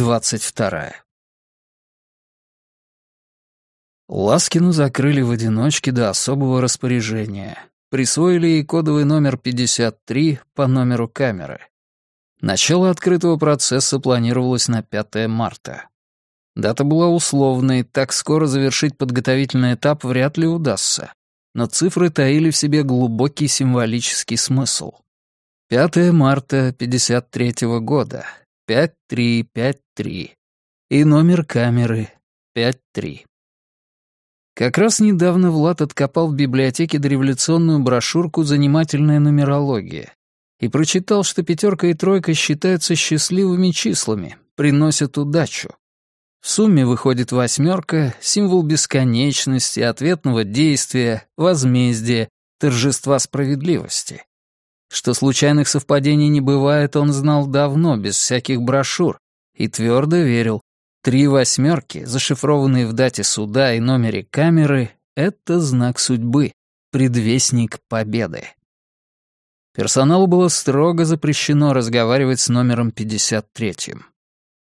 22. Ласкину закрыли в одиночке до особого распоряжения. Присвоили ей кодовый номер 53 по номеру камеры. Начало открытого процесса планировалось на 5 марта. Дата была условной, так скоро завершить подготовительный этап вряд ли удастся. Но цифры таили в себе глубокий символический смысл. 5 марта 53 -го года. 5353. И номер камеры 53. Как раз недавно Влад откопал в библиотеке дореволюционную брошюрку «Занимательная нумерология» и прочитал, что пятерка и тройка считаются счастливыми числами, приносят удачу. В сумме выходит восьмерка, символ бесконечности, ответного действия, возмездия, торжества справедливости. Что случайных совпадений не бывает, он знал давно, без всяких брошюр, и твердо верил, Три восьмерки, зашифрованные в дате суда и номере камеры, это знак судьбы, предвестник победы. Персоналу было строго запрещено разговаривать с номером 53.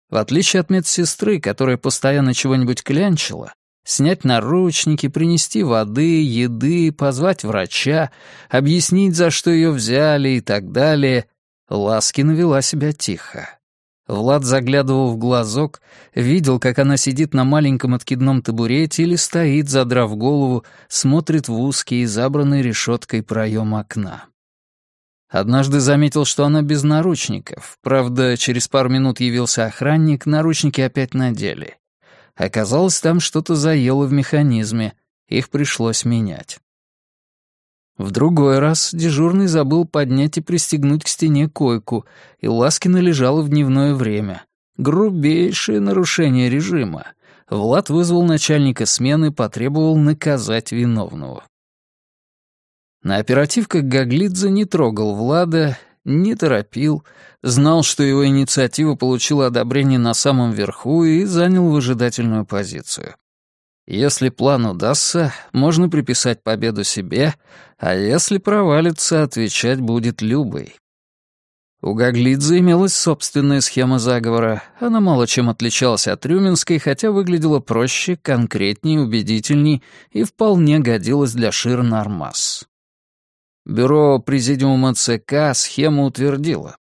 В отличие от медсестры, которая постоянно чего-нибудь клянчила, снять наручники, принести воды, еды, позвать врача, объяснить, за что ее взяли и так далее, Ласкина вела себя тихо. Влад заглядывал в глазок, видел, как она сидит на маленьком откидном табурете или стоит, задрав голову, смотрит в узкий, забранный решеткой проем окна. Однажды заметил, что она без наручников. Правда, через пару минут явился охранник, наручники опять надели. Оказалось, там что-то заело в механизме, их пришлось менять. В другой раз дежурный забыл поднять и пристегнуть к стене койку, и Ласкина лежала в дневное время. Грубейшее нарушение режима. Влад вызвал начальника смены, потребовал наказать виновного. На оперативках Гаглидзе не трогал Влада, не торопил, знал, что его инициатива получила одобрение на самом верху и занял выжидательную позицию. Если план удастся, можно приписать победу себе, а если провалится, отвечать будет Любой. У Гаглидзе имелась собственная схема заговора. Она мало чем отличалась от Рюминской, хотя выглядела проще, конкретнее, убедительней и вполне годилась для Шир-Нормас. Бюро Президиума ЦК схему утвердило.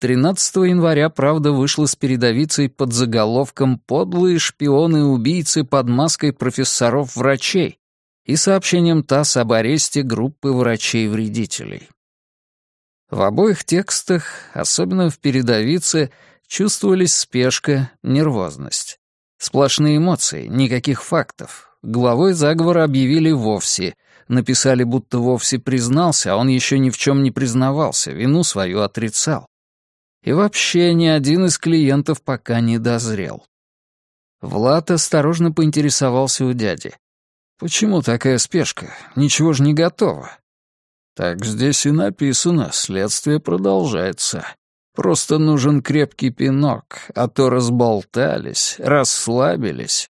13 января «Правда» вышла с передовицей под заголовком «Подлые шпионы и убийцы под маской профессоров-врачей» и сообщением ТАСС об аресте группы врачей-вредителей. В обоих текстах, особенно в передовице, чувствовались спешка, нервозность. Сплошные эмоции, никаких фактов. Главой заговора объявили вовсе. Написали, будто вовсе признался, а он еще ни в чем не признавался, вину свою отрицал. И вообще ни один из клиентов пока не дозрел. Влад осторожно поинтересовался у дяди. «Почему такая спешка? Ничего же не готово». «Так здесь и написано, следствие продолжается. Просто нужен крепкий пинок, а то разболтались, расслабились».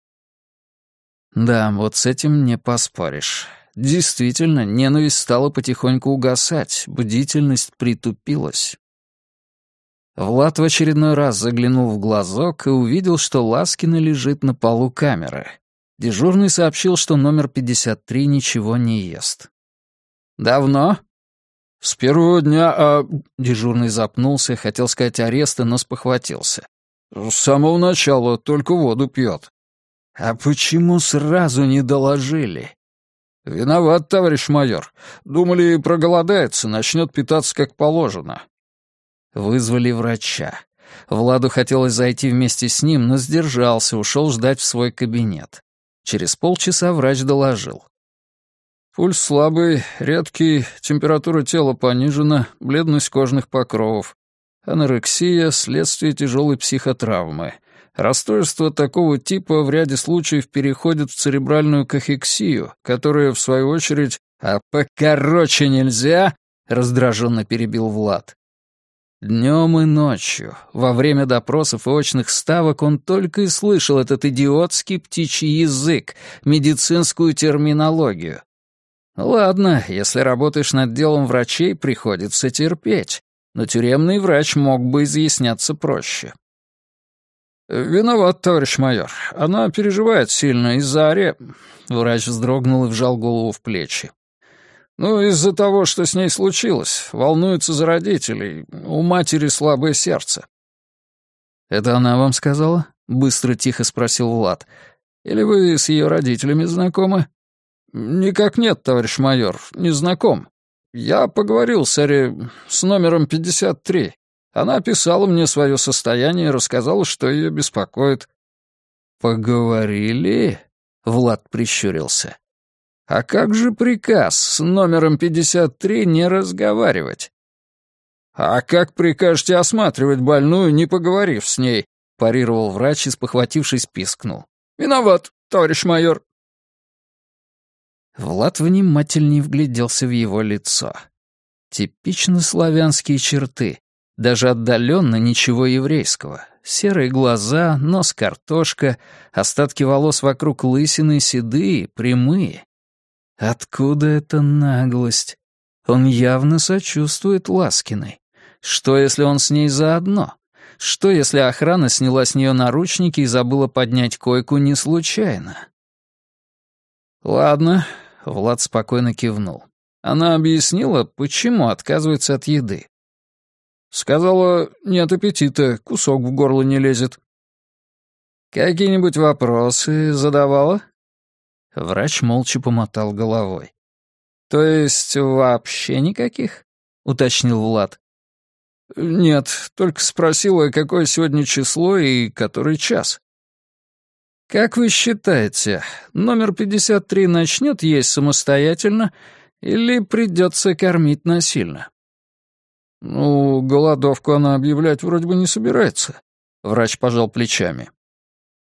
Да, вот с этим не поспоришь. Действительно, ненависть стала потихоньку угасать, бдительность притупилась. Влад в очередной раз заглянул в глазок и увидел, что Ласкина лежит на полу камеры. Дежурный сообщил, что номер 53 ничего не ест. «Давно?» «С первого дня, а...» Дежурный запнулся, хотел сказать ареста, но спохватился. «С самого начала только воду пьет». «А почему сразу не доложили?» «Виноват, товарищ майор. Думали, проголодается, начнет питаться как положено. Вызвали врача. Владу хотелось зайти вместе с ним, но сдержался, ушел ждать в свой кабинет. Через полчаса врач доложил. Пульс слабый, редкий, температура тела понижена, бледность кожных покровов. Анорексия — следствие тяжелой психотравмы. Расстройство такого типа в ряде случаев переходит в церебральную кахексию, которая, в свою очередь... «А покороче нельзя?» — раздраженно перебил Влад. Днем и ночью, во время допросов и очных ставок, он только и слышал этот идиотский птичий язык, медицинскую терминологию. Ладно, если работаешь над делом врачей, приходится терпеть, но тюремный врач мог бы изъясняться проще. «Виноват, товарищ майор. Она переживает сильно из-за аре...» Врач вздрогнул и вжал голову в плечи. «Ну, из-за того, что с ней случилось. Волнуется за родителей. У матери слабое сердце». «Это она вам сказала?» — быстро тихо спросил Влад. «Или вы с ее родителями знакомы?» «Никак нет, товарищ майор, не знаком. Я поговорил с Ари... с номером 53. Она описала мне свое состояние и рассказала, что ее беспокоит. «Поговорили?» — Влад прищурился. «А как же приказ с номером 53 не разговаривать?» «А как прикажете осматривать больную, не поговорив с ней?» — парировал врач и, спохватившись, пискнул. «Виноват, товарищ майор». Влад внимательнее вгляделся в его лицо. Типично славянские черты, даже отдаленно ничего еврейского. Серые глаза, нос картошка, остатки волос вокруг лысины седые, прямые. Откуда эта наглость? Он явно сочувствует Ласкиной. Что, если он с ней заодно? Что, если охрана сняла с нее наручники и забыла поднять койку не случайно? «Ладно», — Влад спокойно кивнул. Она объяснила, почему отказывается от еды. Сказала, нет аппетита, кусок в горло не лезет. «Какие-нибудь вопросы задавала?» Врач молча помотал головой. «То есть вообще никаких?» — уточнил Влад. «Нет, только спросила, какое сегодня число и который час». «Как вы считаете, номер 53 начнет есть самостоятельно или придется кормить насильно?» «Ну, голодовку она объявлять вроде бы не собирается», — врач пожал плечами.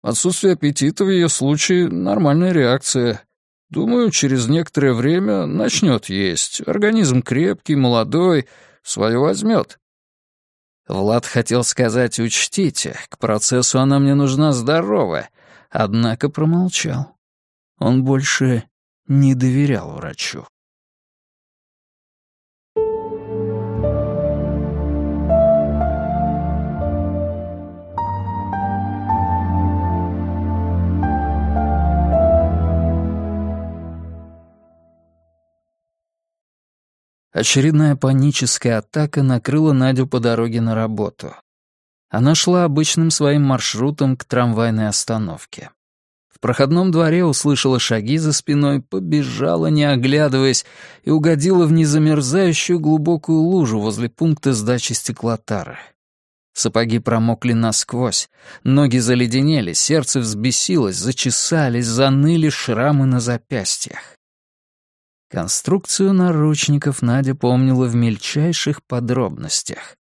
«Отсутствие аппетита в ее случае — нормальная реакция. Думаю, через некоторое время начнет есть. Организм крепкий, молодой, свое возьмет». Влад хотел сказать «учтите, к процессу она мне нужна здоровая», однако промолчал. Он больше не доверял врачу. Очередная паническая атака накрыла Надю по дороге на работу. Она шла обычным своим маршрутом к трамвайной остановке. В проходном дворе услышала шаги за спиной, побежала, не оглядываясь, и угодила в незамерзающую глубокую лужу возле пункта сдачи стеклотары. Сапоги промокли насквозь, ноги заледенели, сердце взбесилось, зачесались, заныли шрамы на запястьях. Конструкцию наручников Надя помнила в мельчайших подробностях.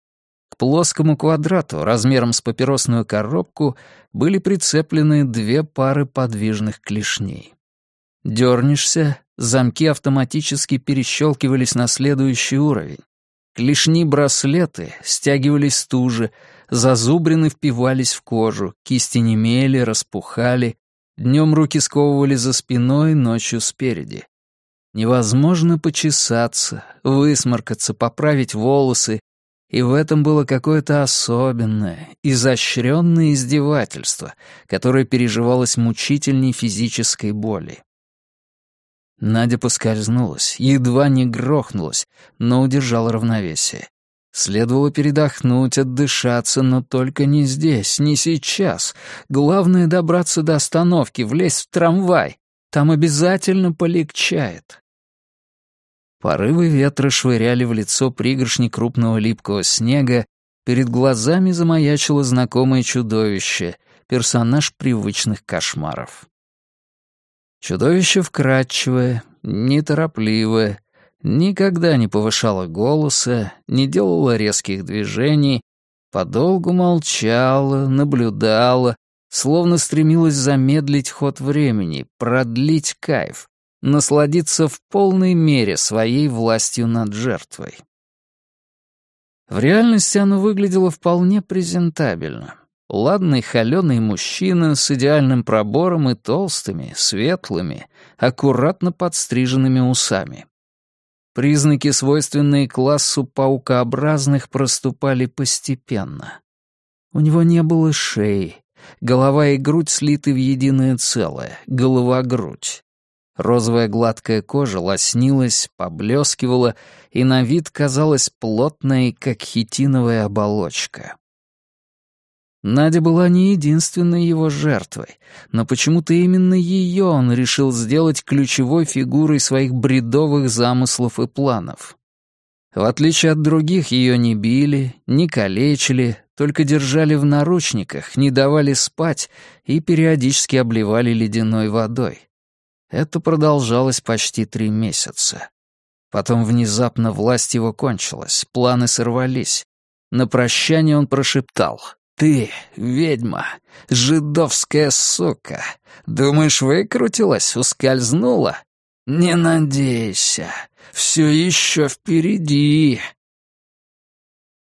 К плоскому квадрату размером с папиросную коробку были прицеплены две пары подвижных клешней. Дернешься, замки автоматически перещелкивались на следующий уровень. Клешни-браслеты стягивались туже, зазубрины впивались в кожу, кисти немели, распухали, днем руки сковывали за спиной, ночью спереди. Невозможно почесаться, высморкаться, поправить волосы, и в этом было какое-то особенное, изощренное издевательство, которое переживалось мучительней физической боли. Надя поскользнулась, едва не грохнулась, но удержала равновесие. Следовало передохнуть, отдышаться, но только не здесь, не сейчас. Главное — добраться до остановки, влезть в трамвай. Там обязательно полегчает. Порывы ветра швыряли в лицо пригоршни крупного липкого снега, перед глазами замаячило знакомое чудовище, персонаж привычных кошмаров. Чудовище вкрадчивое, неторопливое, никогда не повышало голоса, не делало резких движений, подолгу молчало, наблюдало, словно стремилась замедлить ход времени, продлить кайф, насладиться в полной мере своей властью над жертвой. В реальности оно выглядело вполне презентабельно. Ладный холеный мужчина с идеальным пробором и толстыми, светлыми, аккуратно подстриженными усами. Признаки, свойственные классу паукообразных, проступали постепенно. У него не было шеи, Голова и грудь слиты в единое целое, голова-грудь. Розовая гладкая кожа лоснилась, поблескивала и на вид казалась плотной, как хитиновая оболочка. Надя была не единственной его жертвой, но почему-то именно ее он решил сделать ключевой фигурой своих бредовых замыслов и планов. В отличие от других, ее не били, не калечили, только держали в наручниках, не давали спать и периодически обливали ледяной водой. Это продолжалось почти три месяца. Потом внезапно власть его кончилась, планы сорвались. На прощание он прошептал «Ты, ведьма, жидовская сука, думаешь, выкрутилась, ускользнула? Не надейся, все еще впереди».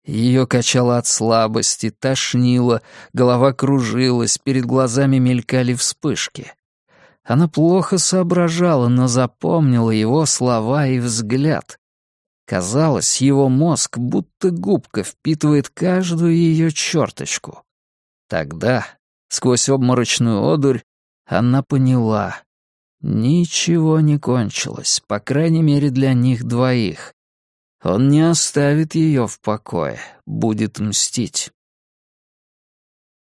Ее качало от слабости, тошнило, голова кружилась, перед глазами мелькали вспышки. Она плохо соображала, но запомнила его слова и взгляд. Казалось, его мозг будто губка впитывает каждую ее черточку. Тогда, сквозь обморочную одурь, она поняла. Ничего не кончилось, по крайней мере для них двоих. Он не оставит ее в покое, будет мстить.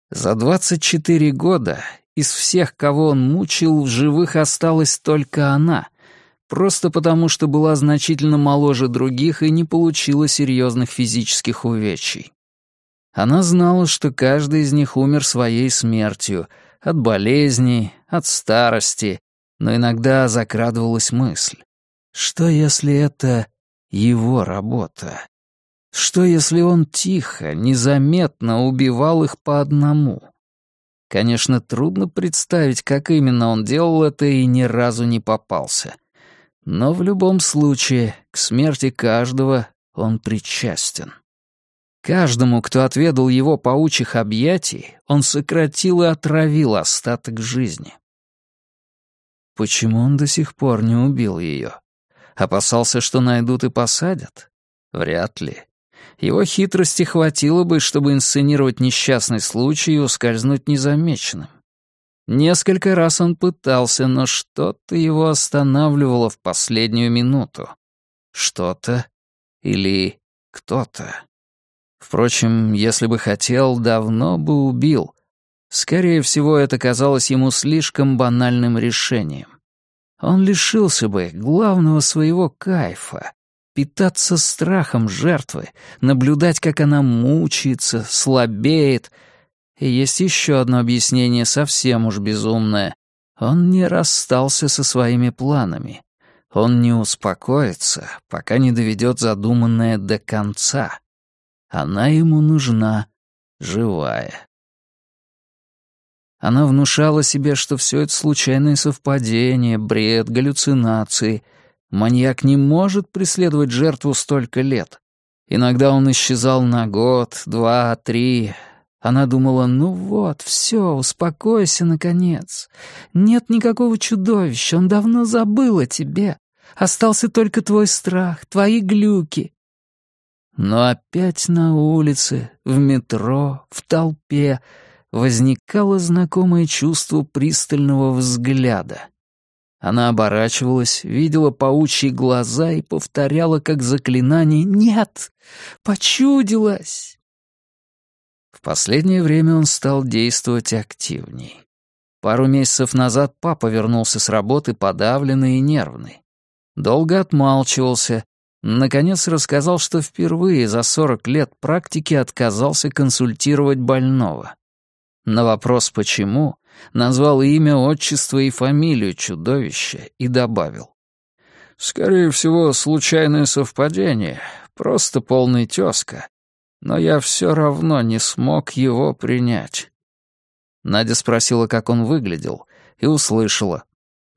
За двадцать четыре года из всех, кого он мучил, в живых осталась только она, просто потому что была значительно моложе других и не получила серьезных физических увечий. Она знала, что каждый из них умер своей смертью, от болезней, от старости, но иногда закрадывалась мысль. Что если это его работа? Что если он тихо, незаметно убивал их по одному? Конечно, трудно представить, как именно он делал это и ни разу не попался. Но в любом случае, к смерти каждого он причастен. Каждому, кто отведал его паучьих объятий, он сократил и отравил остаток жизни. Почему он до сих пор не убил ее? Опасался, что найдут и посадят? Вряд ли. Его хитрости хватило бы, чтобы инсценировать несчастный случай и ускользнуть незамеченным. Несколько раз он пытался, но что-то его останавливало в последнюю минуту. Что-то или кто-то. Впрочем, если бы хотел, давно бы убил. Скорее всего, это казалось ему слишком банальным решением. Он лишился бы главного своего кайфа питаться страхом жертвы, наблюдать, как она мучается, слабеет. И есть еще одно объяснение, совсем уж безумное. Он не расстался со своими планами. Он не успокоится, пока не доведет задуманное до конца. Она ему нужна живая. Она внушала себе, что все это случайное совпадение, бред, галлюцинации — Маньяк не может преследовать жертву столько лет. Иногда он исчезал на год, два, три. Она думала, ну вот, все, успокойся, наконец. Нет никакого чудовища, он давно забыл о тебе. Остался только твой страх, твои глюки. Но опять на улице, в метро, в толпе возникало знакомое чувство пристального взгляда. Она оборачивалась, видела паучьи глаза и повторяла как заклинание «Нет! Почудилась!». В последнее время он стал действовать активней. Пару месяцев назад папа вернулся с работы подавленный и нервный. Долго отмалчивался, наконец рассказал, что впервые за 40 лет практики отказался консультировать больного. На вопрос «почему?» назвал имя, отчество и фамилию чудовища и добавил. «Скорее всего, случайное совпадение, просто полный тезка, но я все равно не смог его принять». Надя спросила, как он выглядел, и услышала.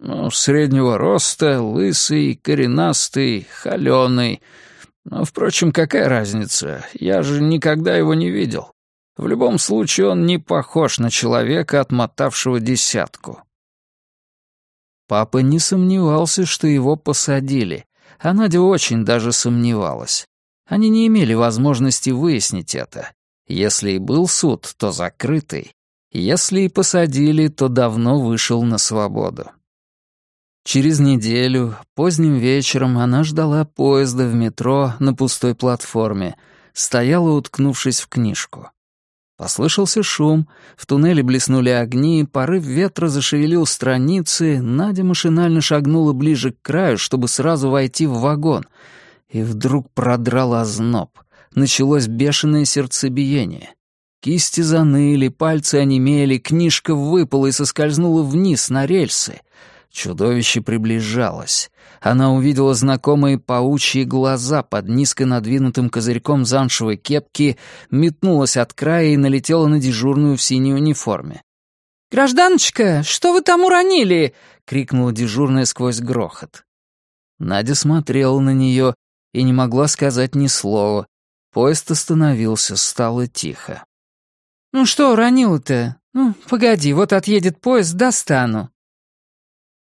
«Ну, среднего роста, лысый, коренастый, холеный. Но, впрочем, какая разница? Я же никогда его не видел. В любом случае он не похож на человека, отмотавшего десятку. Папа не сомневался, что его посадили, а Надя очень даже сомневалась. Они не имели возможности выяснить это. Если и был суд, то закрытый. Если и посадили, то давно вышел на свободу. Через неделю, поздним вечером, она ждала поезда в метро на пустой платформе, стояла, уткнувшись в книжку. Послышался шум, в туннеле блеснули огни, порыв ветра зашевелил страницы, Надя машинально шагнула ближе к краю, чтобы сразу войти в вагон, и вдруг продрал озноб. Началось бешеное сердцебиение. Кисти заныли, пальцы онемели, книжка выпала и соскользнула вниз на рельсы. Чудовище приближалось. Она увидела знакомые паучьи глаза под низко надвинутым козырьком замшевой кепки, метнулась от края и налетела на дежурную в синей униформе. «Гражданочка, что вы там уронили?» — крикнула дежурная сквозь грохот. Надя смотрела на нее и не могла сказать ни слова. Поезд остановился, стало тихо. «Ну что уронила-то? Ну, погоди, вот отъедет поезд, достану».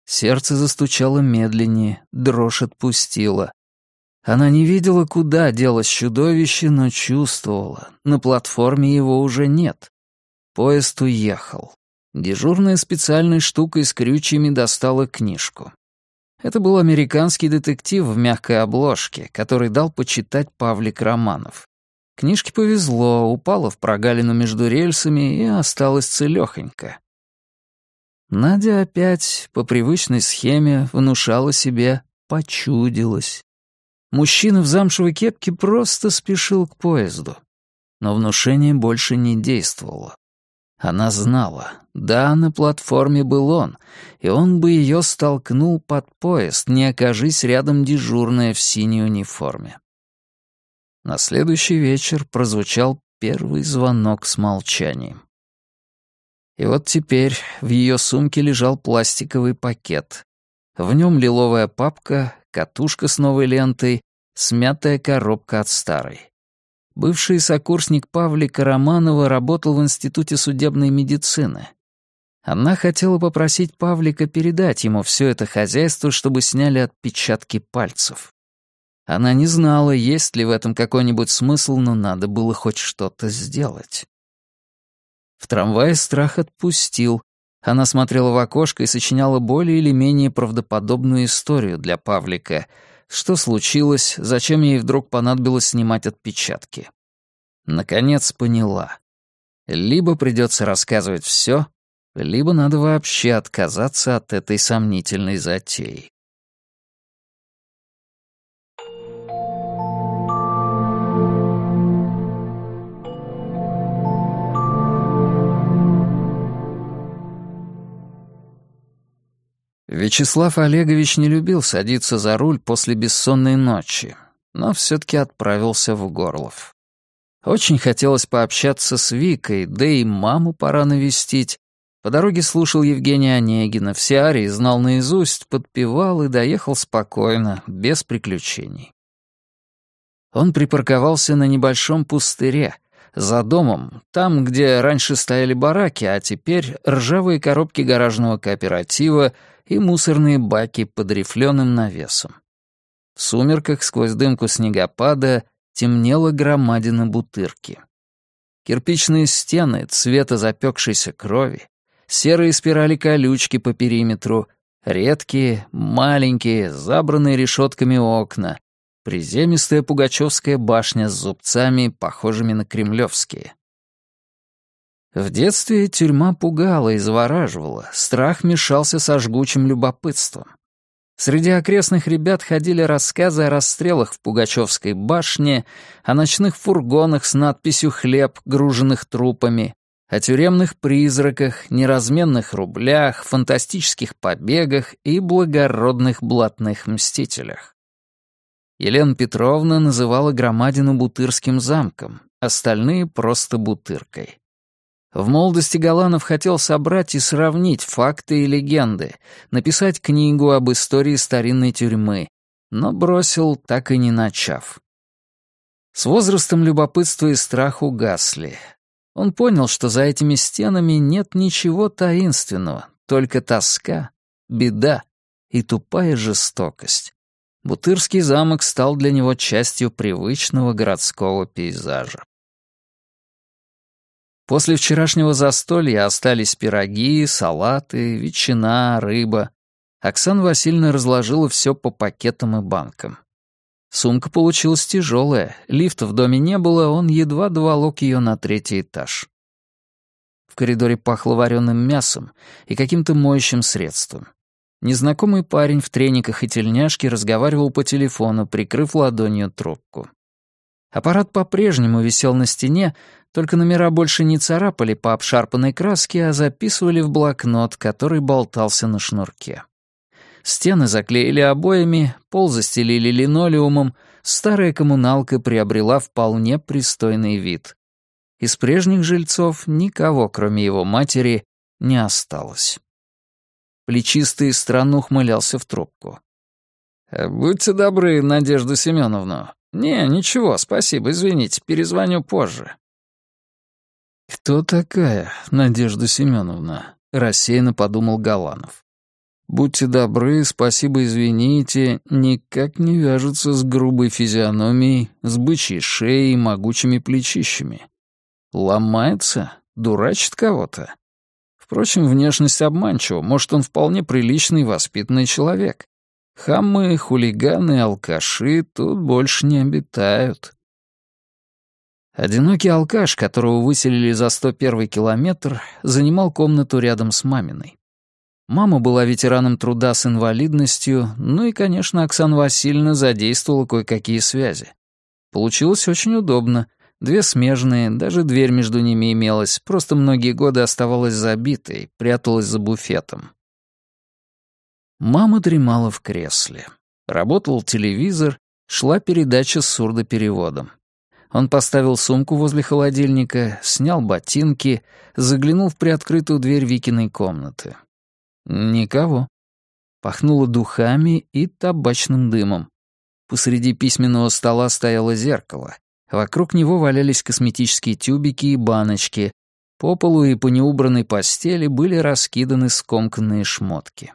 Сердце застучало медленнее, дрожь отпустила. Она не видела, куда делось чудовище, но чувствовала. На платформе его уже нет. Поезд уехал. Дежурная специальной штукой с крючьями достала книжку. Это был американский детектив в мягкой обложке, который дал почитать Павлик Романов. Книжке повезло, упала в прогалину между рельсами и осталась целёхонько. Надя опять по привычной схеме внушала себе «почудилась». Мужчина в замшевой кепке просто спешил к поезду. Но внушение больше не действовало. Она знала, да, на платформе был он, и он бы ее столкнул под поезд, не окажись рядом дежурная в синей униформе. На следующий вечер прозвучал первый звонок с молчанием. И вот теперь в ее сумке лежал пластиковый пакет. В нем лиловая папка, катушка с новой лентой, смятая коробка от старой. Бывший сокурсник Павлика Романова работал в Институте судебной медицины. Она хотела попросить Павлика передать ему все это хозяйство, чтобы сняли отпечатки пальцев. Она не знала, есть ли в этом какой-нибудь смысл, но надо было хоть что-то сделать. В трамвае страх отпустил. Она смотрела в окошко и сочиняла более или менее правдоподобную историю для Павлика. Что случилось, зачем ей вдруг понадобилось снимать отпечатки. Наконец поняла. Либо придется рассказывать все, либо надо вообще отказаться от этой сомнительной затеи. Вячеслав Олегович не любил садиться за руль после бессонной ночи, но все-таки отправился в Горлов. Очень хотелось пообщаться с Викой, да и маму пора навестить. По дороге слушал Евгения Онегина, все арии знал наизусть, подпевал и доехал спокойно, без приключений. Он припарковался на небольшом пустыре, за домом, там, где раньше стояли бараки, а теперь ржавые коробки гаражного кооператива — и мусорные баки под рифленым навесом. В сумерках сквозь дымку снегопада темнела громадина бутырки. Кирпичные стены цвета запекшейся крови, серые спирали колючки по периметру, редкие, маленькие, забранные решетками окна, приземистая пугачевская башня с зубцами, похожими на кремлевские. В детстве тюрьма пугала и завораживала, страх мешался со жгучим любопытством. Среди окрестных ребят ходили рассказы о расстрелах в Пугачевской башне, о ночных фургонах с надписью «Хлеб», груженных трупами, о тюремных призраках, неразменных рублях, фантастических побегах и благородных блатных мстителях. Елена Петровна называла громадину Бутырским замком, остальные — просто Бутыркой. В молодости Галанов хотел собрать и сравнить факты и легенды, написать книгу об истории старинной тюрьмы, но бросил, так и не начав. С возрастом любопытство и страх угасли. Он понял, что за этими стенами нет ничего таинственного, только тоска, беда и тупая жестокость. Бутырский замок стал для него частью привычного городского пейзажа. После вчерашнего застолья остались пироги, салаты, ветчина, рыба. Оксана Васильевна разложила все по пакетам и банкам. Сумка получилась тяжелая, лифта в доме не было, он едва доволок ее на третий этаж. В коридоре пахло вареным мясом и каким-то моющим средством. Незнакомый парень в трениках и тельняшке разговаривал по телефону, прикрыв ладонью трубку. Аппарат по-прежнему висел на стене, только номера больше не царапали по обшарпанной краске, а записывали в блокнот, который болтался на шнурке. Стены заклеили обоями, пол застелили линолеумом, старая коммуналка приобрела вполне пристойный вид. Из прежних жильцов никого, кроме его матери, не осталось. Плечистый странно ухмылялся в трубку. «Будьте добры, Надежда Семеновна. Не, ничего, спасибо, извините, перезвоню позже». «Кто такая Надежда Семеновна?» — рассеянно подумал Галанов. «Будьте добры, спасибо, извините, никак не вяжется с грубой физиономией, с бычьей шеей и могучими плечищами. Ломается? Дурачит кого-то? Впрочем, внешность обманчива, может, он вполне приличный воспитанный человек. Хамы, хулиганы, алкаши тут больше не обитают. Одинокий алкаш, которого выселили за 101 километр, занимал комнату рядом с маминой. Мама была ветераном труда с инвалидностью, ну и, конечно, Оксана Васильевна задействовала кое-какие связи. Получилось очень удобно. Две смежные, даже дверь между ними имелась, просто многие годы оставалась забитой, пряталась за буфетом. Мама дремала в кресле. Работал телевизор, шла передача с сурдопереводом. Он поставил сумку возле холодильника, снял ботинки, заглянул в приоткрытую дверь Викиной комнаты. Никого. Пахнуло духами и табачным дымом. Посреди письменного стола стояло зеркало. Вокруг него валялись косметические тюбики и баночки. По полу и по неубранной постели были раскиданы скомканные шмотки.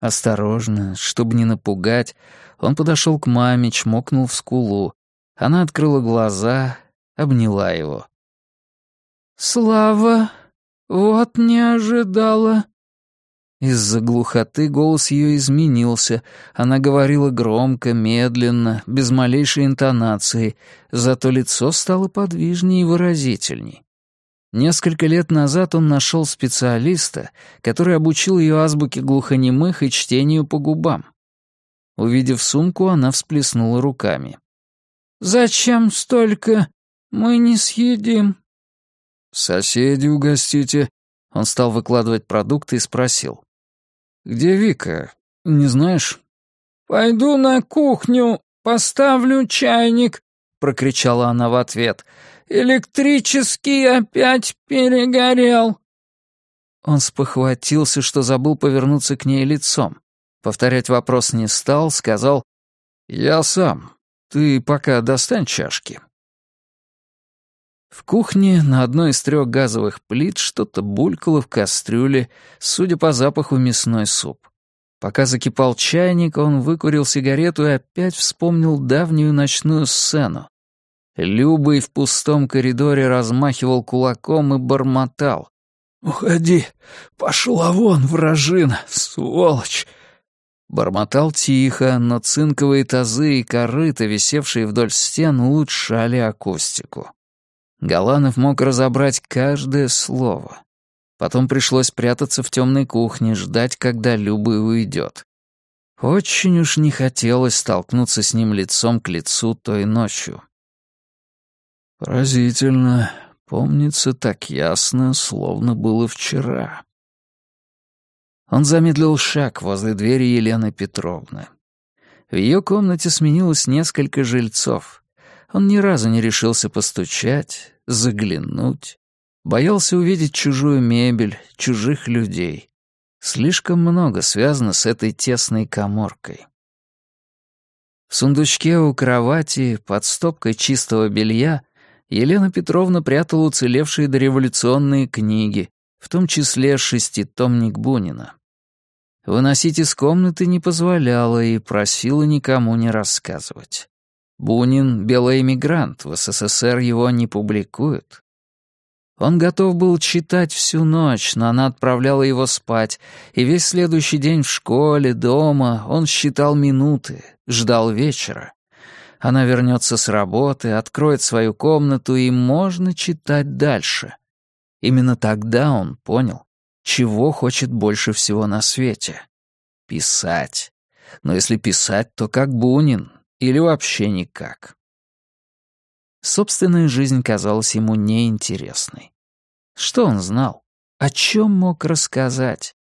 Осторожно, чтобы не напугать, он подошел к маме, чмокнул в скулу. Она открыла глаза, обняла его. «Слава, вот не ожидала», из-за глухоты голос ее изменился. Она говорила громко, медленно, без малейшей интонации, зато лицо стало подвижнее и выразительней. Несколько лет назад он нашел специалиста, который обучил ее азбуке глухонемых и чтению по губам. Увидев сумку, она всплеснула руками. «Зачем столько? Мы не съедим». «Соседи угостите». Он стал выкладывать продукты и спросил. «Где Вика? Не знаешь?» «Пойду на кухню, поставлю чайник», — прокричала она в ответ. «Электрический опять перегорел». Он спохватился, что забыл повернуться к ней лицом. Повторять вопрос не стал, сказал «Я сам. Ты пока достань чашки». В кухне на одной из трех газовых плит что-то булькало в кастрюле, судя по запаху, мясной суп. Пока закипал чайник, он выкурил сигарету и опять вспомнил давнюю ночную сцену. Любый в пустом коридоре размахивал кулаком и бормотал. «Уходи! Пошла вон, вражина, сволочь!» Бормотал тихо, но цинковые тазы и корыта, висевшие вдоль стен, улучшали акустику. Галанов мог разобрать каждое слово. Потом пришлось прятаться в темной кухне, ждать, когда Люба уйдет. Очень уж не хотелось столкнуться с ним лицом к лицу той ночью. Поразительно. Помнится так ясно, словно было вчера. Он замедлил шаг возле двери Елены Петровны. В ее комнате сменилось несколько жильцов. Он ни разу не решился постучать, заглянуть. Боялся увидеть чужую мебель, чужих людей. Слишком много связано с этой тесной коморкой. В сундучке у кровати под стопкой чистого белья Елена Петровна прятала уцелевшие дореволюционные книги, в том числе шеститомник Бунина. Выносить из комнаты не позволяла и просила никому не рассказывать. Бунин — белый эмигрант, в СССР его не публикуют. Он готов был читать всю ночь, но она отправляла его спать, и весь следующий день в школе, дома он считал минуты, ждал вечера. Она вернется с работы, откроет свою комнату, и можно читать дальше. Именно тогда он понял, чего хочет больше всего на свете. Писать. Но если писать, то как Бунин, или вообще никак. Собственная жизнь казалась ему неинтересной. Что он знал? О чем мог рассказать?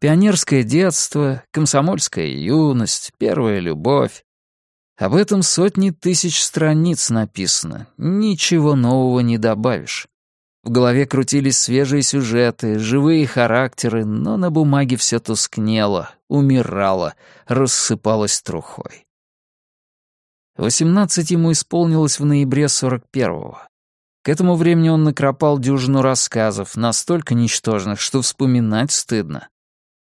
Пионерское детство, комсомольская юность, первая любовь. Об этом сотни тысяч страниц написано, ничего нового не добавишь. В голове крутились свежие сюжеты, живые характеры, но на бумаге все тускнело, умирало, рассыпалось трухой. Восемнадцать ему исполнилось в ноябре сорок первого. К этому времени он накропал дюжину рассказов, настолько ничтожных, что вспоминать стыдно.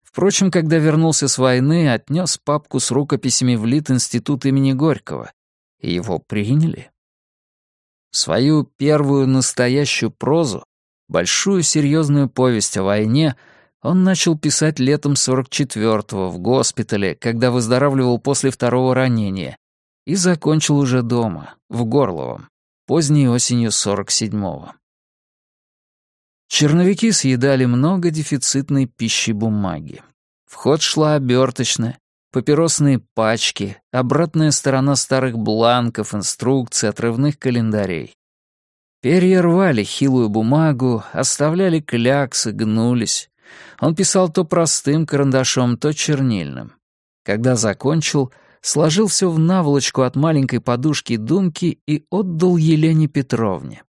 Впрочем, когда вернулся с войны, отнес папку с рукописями в Лит-институт имени Горького. И его приняли. Свою первую настоящую прозу, большую серьезную повесть о войне, он начал писать летом 44-го в госпитале, когда выздоравливал после второго ранения, и закончил уже дома, в Горловом, поздней осенью 47-го. Черновики съедали много дефицитной пищи бумаги. В ход шла оберточная, папиросные пачки, обратная сторона старых бланков, инструкций, отрывных календарей. Перья рвали хилую бумагу, оставляли кляксы, гнулись. Он писал то простым карандашом, то чернильным. Когда закончил, сложил все в наволочку от маленькой подушки думки и отдал Елене Петровне.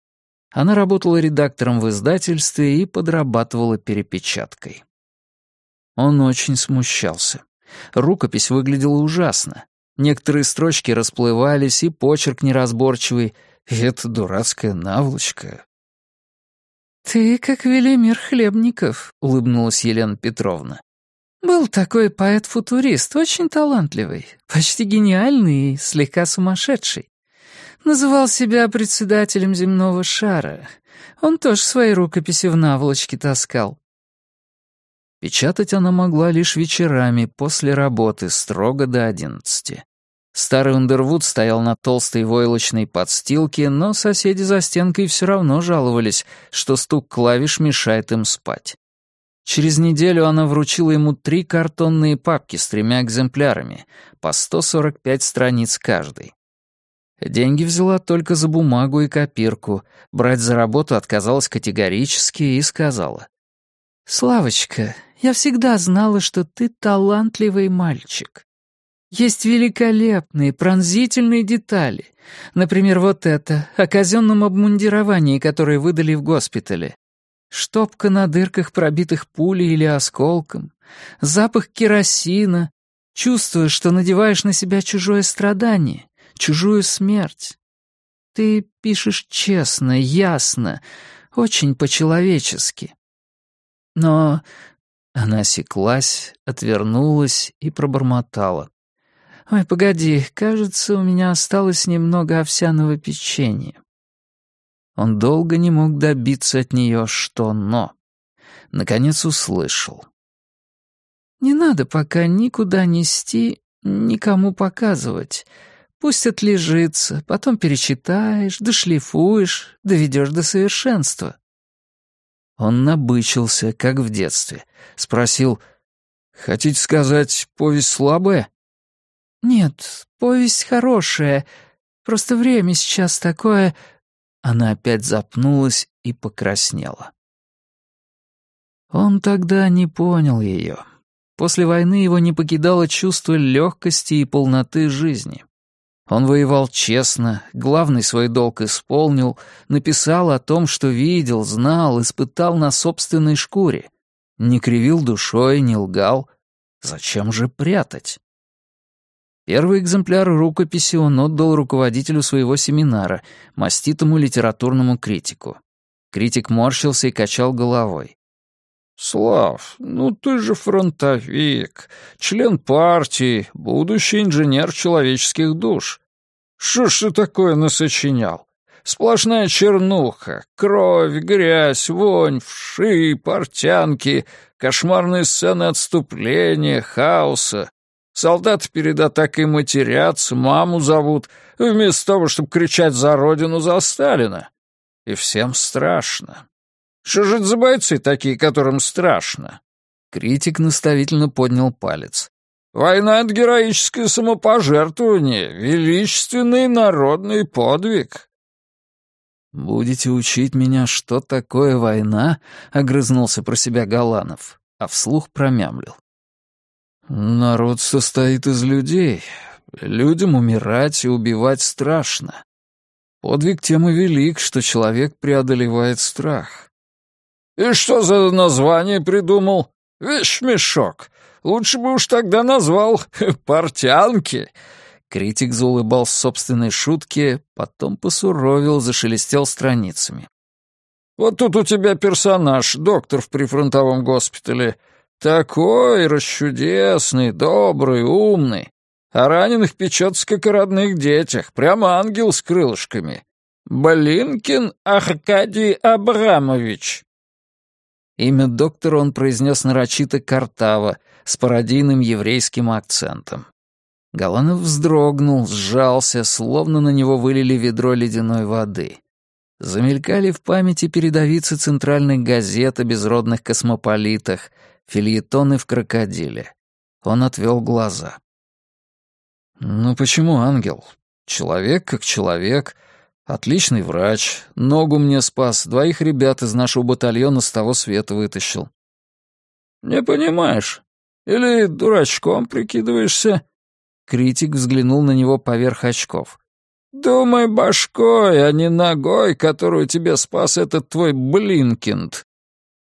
Она работала редактором в издательстве и подрабатывала перепечаткой. Он очень смущался. Рукопись выглядела ужасно. Некоторые строчки расплывались, и почерк неразборчивый, и эта дурацкая наволочка. «Ты как Велимир Хлебников», — улыбнулась Елена Петровна. Был такой поэт-футурист, очень талантливый, почти гениальный и слегка сумасшедший. Называл себя председателем земного шара. Он тоже свои рукописи в наволочке таскал. Печатать она могла лишь вечерами, после работы, строго до одиннадцати. Старый Ундервуд стоял на толстой войлочной подстилке, но соседи за стенкой все равно жаловались, что стук клавиш мешает им спать. Через неделю она вручила ему три картонные папки с тремя экземплярами, по 145 страниц каждой. Деньги взяла только за бумагу и копирку, брать за работу отказалась категорически и сказала. «Славочка, я всегда знала, что ты талантливый мальчик. Есть великолепные, пронзительные детали. Например, вот это, о казенном обмундировании, которое выдали в госпитале. Штопка на дырках, пробитых пулей или осколком, запах керосина, чувствуешь, что надеваешь на себя чужое страдание, чужую смерть. Ты пишешь честно, ясно, очень по-человечески. Но она осеклась, отвернулась и пробормотала. «Ой, погоди, кажется, у меня осталось немного овсяного печенья». Он долго не мог добиться от нее что «но». Наконец услышал. «Не надо пока никуда нести, никому показывать. Пусть отлежится, потом перечитаешь, дошлифуешь, доведешь до совершенства». Он набычился, как в детстве. Спросил, «Хотите сказать, повесть слабая?» «Нет, повесть хорошая. Просто время сейчас такое, она опять запнулась и покраснела. Он тогда не понял ее. После войны его не покидало чувство легкости и полноты жизни. Он воевал честно, главный свой долг исполнил, написал о том, что видел, знал, испытал на собственной шкуре. Не кривил душой, не лгал. Зачем же прятать? Первый экземпляр рукописи он отдал руководителю своего семинара, маститому литературному критику. Критик морщился и качал головой. «Слав, ну ты же фронтовик, член партии, будущий инженер человеческих душ. Что ж ты такое насочинял? Сплошная чернуха, кровь, грязь, вонь, вши, портянки, кошмарные сцены отступления, хаоса. Солдаты перед атакой матерятся, маму зовут, вместо того, чтобы кричать за родину, за Сталина. И всем страшно. Что же это за бойцы такие, которым страшно? Критик наставительно поднял палец. «Война — это героическое самопожертвование, величественный народный подвиг». «Будете учить меня, что такое война?» — огрызнулся про себя Галанов, а вслух промямлил. «Народ состоит из людей. Людям умирать и убивать страшно. Подвиг тем и велик, что человек преодолевает страх». «И что за название придумал?» «Вещмешок. Лучше бы уж тогда назвал портянки». Критик заулыбал собственной шутке, потом посуровил, зашелестел страницами. «Вот тут у тебя персонаж, доктор в прифронтовом госпитале. Такой расчудесный, добрый, умный. О раненых печется, как о родных детях. Прямо ангел с крылышками. Блинкин Аркадий Абрамович». Имя доктора он произнес нарочито картаво, с пародийным еврейским акцентом. Голанов вздрогнул, сжался, словно на него вылили ведро ледяной воды. Замелькали в памяти передовицы центральной газеты о безродных космополитах, фильетоны в крокодиле. Он отвел глаза. «Ну почему ангел? Человек как человек, Отличный врач, ногу мне спас, двоих ребят из нашего батальона с того света вытащил. Не понимаешь? Или дурачком прикидываешься? Критик взглянул на него поверх очков. «Думай башкой, а не ногой, которую тебе спас этот твой Блинкинд».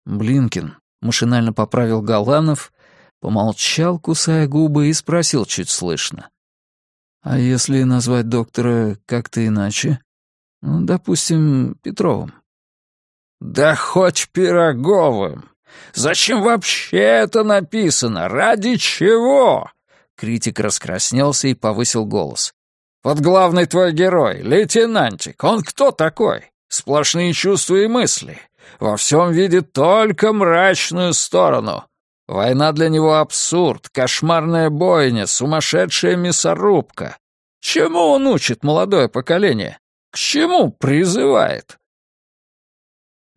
«Блинкин», — машинально поправил Галанов, помолчал, кусая губы, и спросил чуть слышно. «А если назвать доктора как-то иначе?» Ну, допустим, Петровым. Да хоть Пироговым. Зачем вообще это написано? Ради чего? Критик раскраснелся и повысил голос. Вот главный твой герой, лейтенантик, он кто такой? Сплошные чувства и мысли. Во всем видит только мрачную сторону. Война для него абсурд, кошмарная бойня, сумасшедшая мясорубка. Чему он учит молодое поколение? К чему призывает?»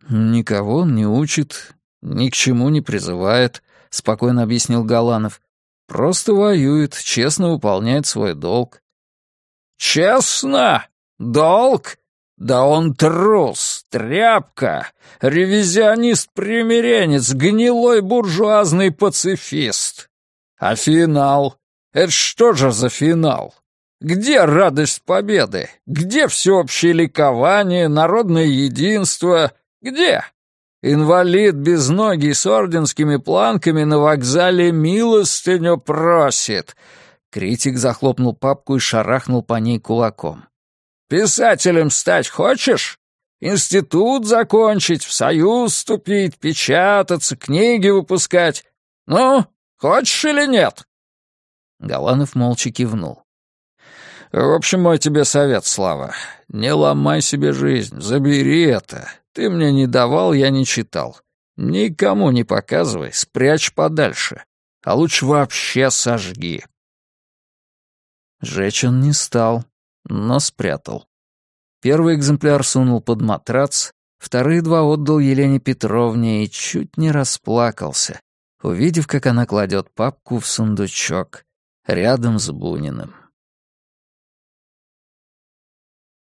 «Никого он не учит, ни к чему не призывает», — спокойно объяснил Галанов. «Просто воюет, честно выполняет свой долг». «Честно? Долг? Да он трус, тряпка, ревизионист-примиренец, гнилой буржуазный пацифист. А финал? Это что же за финал? Где радость победы? Где всеобщее ликование, народное единство? Где? Инвалид без ноги с орденскими планками на вокзале милостыню просит. Критик захлопнул папку и шарахнул по ней кулаком. «Писателем стать хочешь? Институт закончить, в союз вступить, печататься, книги выпускать? Ну, хочешь или нет?» Галанов молча кивнул. В общем, мой тебе совет, Слава. Не ломай себе жизнь, забери это. Ты мне не давал, я не читал. Никому не показывай, спрячь подальше. А лучше вообще сожги. Жечь он не стал, но спрятал. Первый экземпляр сунул под матрац, вторые два отдал Елене Петровне и чуть не расплакался, увидев, как она кладет папку в сундучок рядом с Буниным.